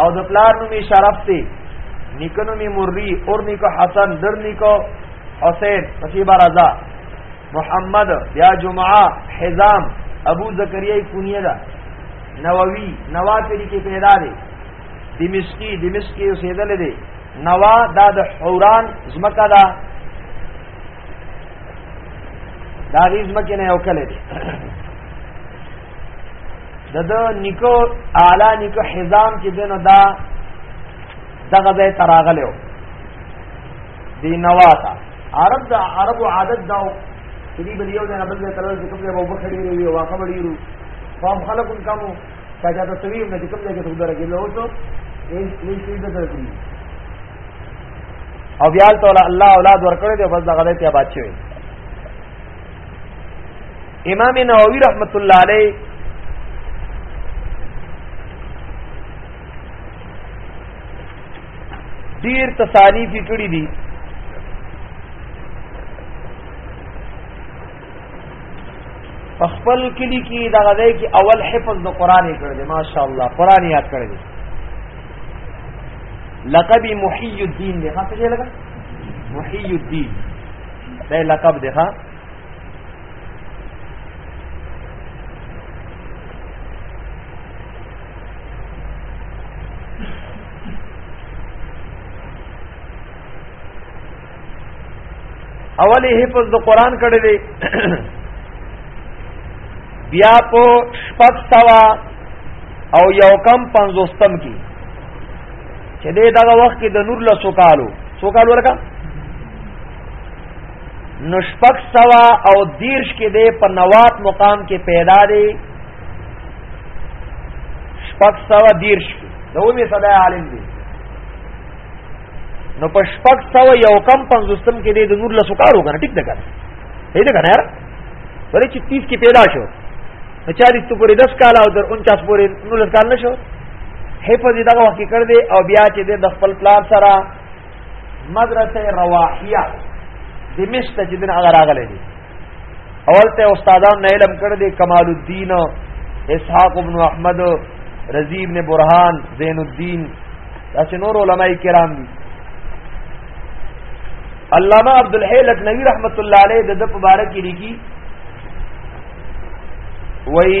او د پلار نوم شرف دی نیکه نوم مری اور نیکه حسن در نیکه حسین نصیب رضا محمد یا جمعه حزام ابو زکریا کونیه ده نووی نوا کړي کې پیدا دی دمشقی دمشقی اوسېدل دی نوا دا د حوران زمکه ده دا غیز مکه نه یو کله دی د د نیکو اعلی نیکو حزام چې دینو دا دغه ځای تراغلو دی نواتا عرب دا عرب عادت دا چې دی بل یو ځای بل ځای ترل چې کوم ځای وو بخړی وی واخه وړي رو فهم خلق ان کامو کاجا ته سوي نه کوم ځای کې څو درګې له اوسو یې یې شي د درګې او بیا ته الله اولاد ورکړي دی بس دغه ته آباد شي امام نووي رحمت الله علیه ډیر تصانیف کړی دي په خپل کلی کې دا غځای کې اول حفظ د قران یې کړی ماشاء الله قران یاد کړی دی لقب محی الدین دی خاصه لګا محی الدین دا لقب دی ها اولی حفظ د قران کړی دی بیا په شپږ سوا او یو کم پنځوستم کې چې دغه وخت کې د نور له سوکالو سوکالو ورکا نو شپږ سوا او دیرش کې دی په نوات مقام کې پیدا دی شپږ سوا دیرش کې دومې صدا عالم دی نو په شپږ سوا یو کم پنځوستم کې دی د نور له سکارو کنه ټیک ده کنه دی ده کنه یار ولې چې 30 کې پیدا شو نو 40 ته پورې 10 کال او در 49 پورې 19 کال نشو حفظ دغه وخت کړ دی او بیا چې د خپل پلان سره مدرسه رواحیه د مشت چې دن هغه راغلي دي اول ته استادان نه علم کړ دي کمال الدین اسحاق ابن احمد رضی ابن برهان زین الدین داسې نور علماي کرام دي علامہ عبد الحی لکنوی رحمت الله علیه د په باره کې لیکي وای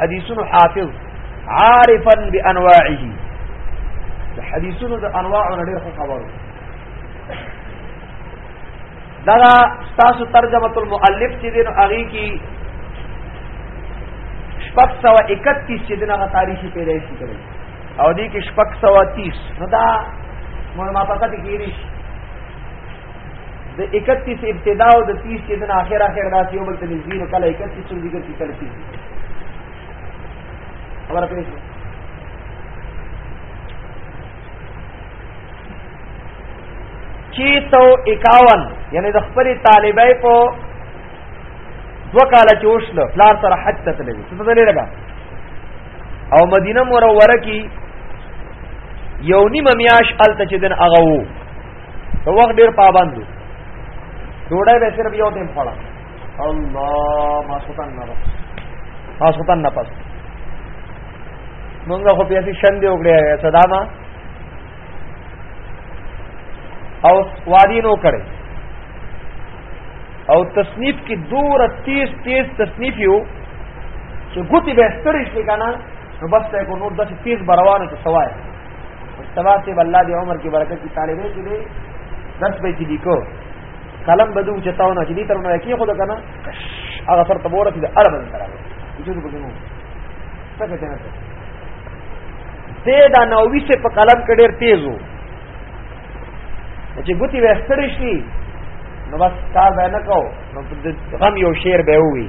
حدیثونو حافظ عارفا بانواعه د حدیثونو د انواع نه ډېر خبرو دا تاسو ترجمه المؤلف چې دین هغه کې شپږ سو 31 چې دغه تاریخي پیدایشي کړی او دې کې شپږ سو 30 نو دا مول ما پکې کېږي د 31 ابتدا او د 30 چې د اخر اخر راځي او بل ته نږدې نو کله 31 څو ذکر کی کله 30 خبره پېښ چی تو 51 یعنی د خپل طالبای په دو کال چې وشل پلار سره حج ته تللی څه ته لګا او مدینه منوره کې یو نیمه میاش الته چې دن اغه وو ته وخت ډیر پابند دی ډوډۍ به صرف یو ټیم خوړه الله ما سوتن نه بس ما سوتن نه پس مونږه خو پیاسي شندې وکړې صدا ما او وادي نو کړې او تصنیف کې دوره تیز تیز تصنیف یو چې ګوتی به سترې شي کنه نو بس ته کو نور داسې تیز بروانه ته سوای استوا سے الله دی عمر کی برکت کی طالب ہے جی دس به چې لیکو قلم بدو چتاو نه چې دې تر نه کې خود کنه هغه سر ته ورته دې اره بدل کراوه چې څه کوو څه کوي نه دې دا نووي سے په قلم کې ډېر تیز وو چې ګوتی وستړی شي نو بس کار به نه کو نو غم یو شعر به وي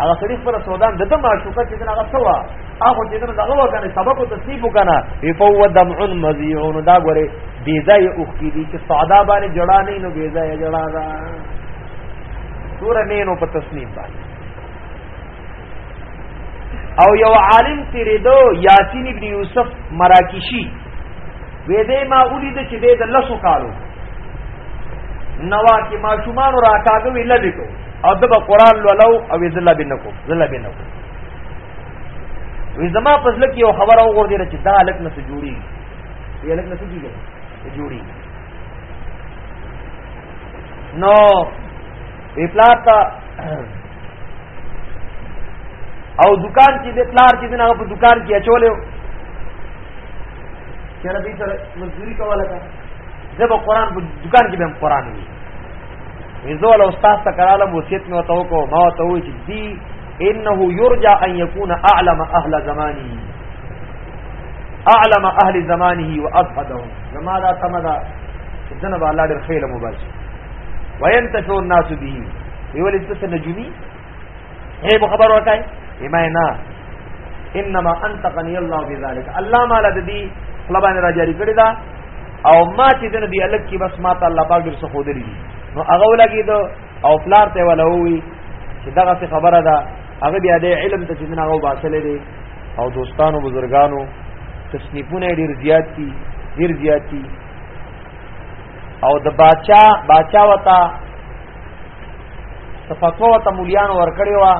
هغه سړي خپل سودان دته معشوقه چې هغه سوا هغه چې دغه هغه وکنه سبق او تصنیف وکنه فو دمع مذيعون دا غره بي ځای اوخ کی دي چې ساده باندې جړا نه نو بي ځای جړا دا سور نه نو په تصنیف باندې او یو عالم تیرې دو یاسین ابن یوسف مراکشی وې دې ما ولید چې دې د لسو کالو نوا کې ما شومان را کاږوي لبي کو او د قرآن لولو او ذل بنکو ذل بنکو وې زما پس لکه یو خبر او غور دې چې دا لک نه سجوري یې لک نه سجوري جوړي نو وی پلار ته او دکان چې د پلار چې دغه په دکان کې اچولیو چې ربي سره مزدوري کوله کا زه به قران په دکان کې به قران وي ویزول استاد ته کړه له وصیت مې وته کو ما ته وې چې دی انه يرجى ان يكون اعلم اهل زمانه اعلم اهل زمانه واضحدهم زما دا تمدا چې دنه به الله ډېر خیر مبارک وینتفع الناس به ویول تاسو نجومی هي خبر ورکای ایمه نه انما انت غنی الله بذلک الله مال د دې طلبان را جاری کړی دا او ما چې د دې الګ کې بس ما ته الله پاک ډیر څه خو دلی نو هغه ولګي دو او پلار ته ولا وی چې دغه څه خبره ده هغه بیا د علم ته چې نه هغه باسل دي او دوستانو بزرګانو تصنیفونه ډیر زیات دي ډیر زیات دي او د باچا باچا وتا صفاتو وتا مليان ور کړی وا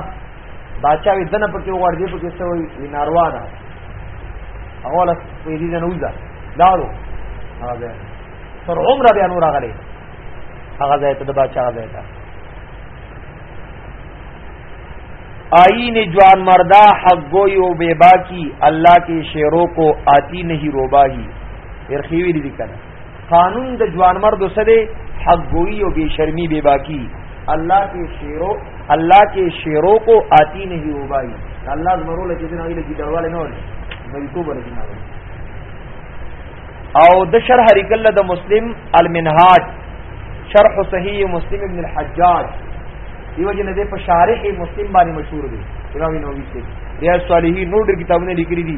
باچا وی دنه پکې وړ دی پکې سوې ویناروا ده اوله په دې نه وځه لاړو هغه تر عمره بیا نور غلې هغه ځای ته د باچا ځای ته آئین جوان مردہ حق گوئی و بے باکی اللہ کے شعروں کو آتی نہیں روباہی ارخیوی لکھنا قانون د ځوانمردو څه دی حق ګوئی او بے شرمی بے باکی الله کې شیرو الله کې شیرو کو آتی نه هی وبای الله زمرو لکه دین هغه لګي درواله نه وري ملکو برځي نه او د شرح ریکل د مسلم المنهاج شرح صحیح مسلم ابن الحجاج دیو جن دې په شارح مسلم باندې مشهور دی امام نووي سے ریاض صالحین نور ډېر کتابونه لیکلي دي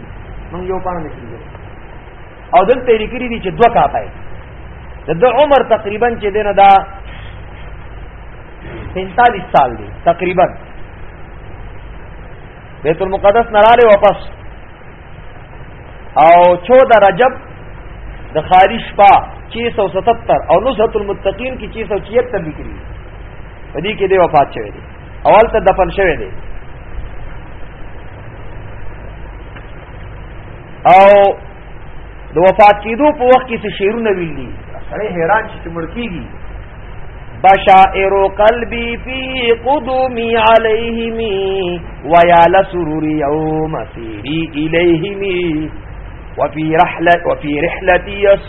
موږ یو پانه نشو او دلته لیکلي دي چې دوه کاپای د عمر تقریبا چې دینه دا 45 سال دی تقریبا بیت المقدس نراله واپس او 14 رجب د خالی شپه 677 او نزهت المتقین کی 676 لیکلي په دې کې دی وفات شوی دی اول ته دفن شوی دی او د وفات کیدو په وخت کې څه شعرونه ویل دي سړی حیران شي چې مړ کیږي بشائر قلبي في قدومي عليهم ويا لسرور يوم سيري إليهم وفي رحلة وفي رحلتي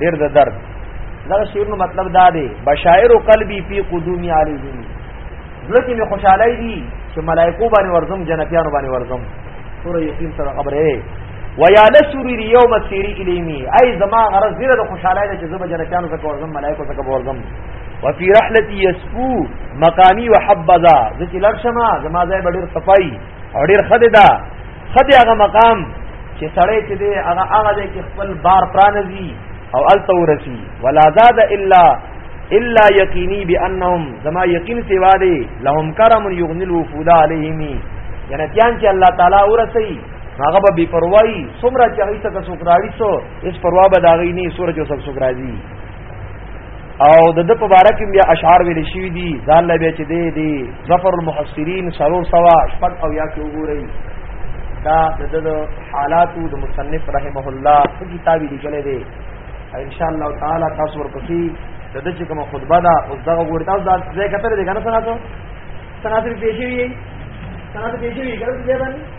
ډیر د درد دا شعرونو مطلب دا دی بشائر قلبی فی قدومی علی زمین دلته می خوشالای دی چې ملائکو باندې ورزم جنتیانو باندې ورزم سورہ یقین سره خبره ویا لسوری یوم سیری الیمی ای زما غرض زیره د خوشالای چې زما جنتیانو سره ورزم ملائکو سره ورزم وفي رحلتي يسفو مقامي وحبذا ذکر لرشما زما ځای ډیر صفائی او ډیر خددا خدای هغه مقام چې سړی چې دی هغه هغه دی چې خپل بار پرانځي او الته ورسی ولا زاد الا الا یقینی بانهم زما یقین سیوا دی لهم کرم یغنی الوفود علیهم یعنی تیان چې الله تعالی ورسی هغه به بی پروايي څومره چې هیڅ څه سوکراړي سو اس پروا به داغي نه سورج او سب سوکراځي او د د په باره کې بیا اشعار ویل شوی دي ځان له بیا چې دی دی ظفر المحصرین سرور سوا شپږ او یا کې وګورئ دا د د حالاتو د مصنف رحمه الله په کتاب لیکل دی ان شاء الله تعالی تاسو ورپسې د د چې کوم خطبه ده او دغه ګور تاسو دا ځای کتل دي کنه څنګه څنګه تاسو پیښې وی څنګه پیښې وی ګرځي باندې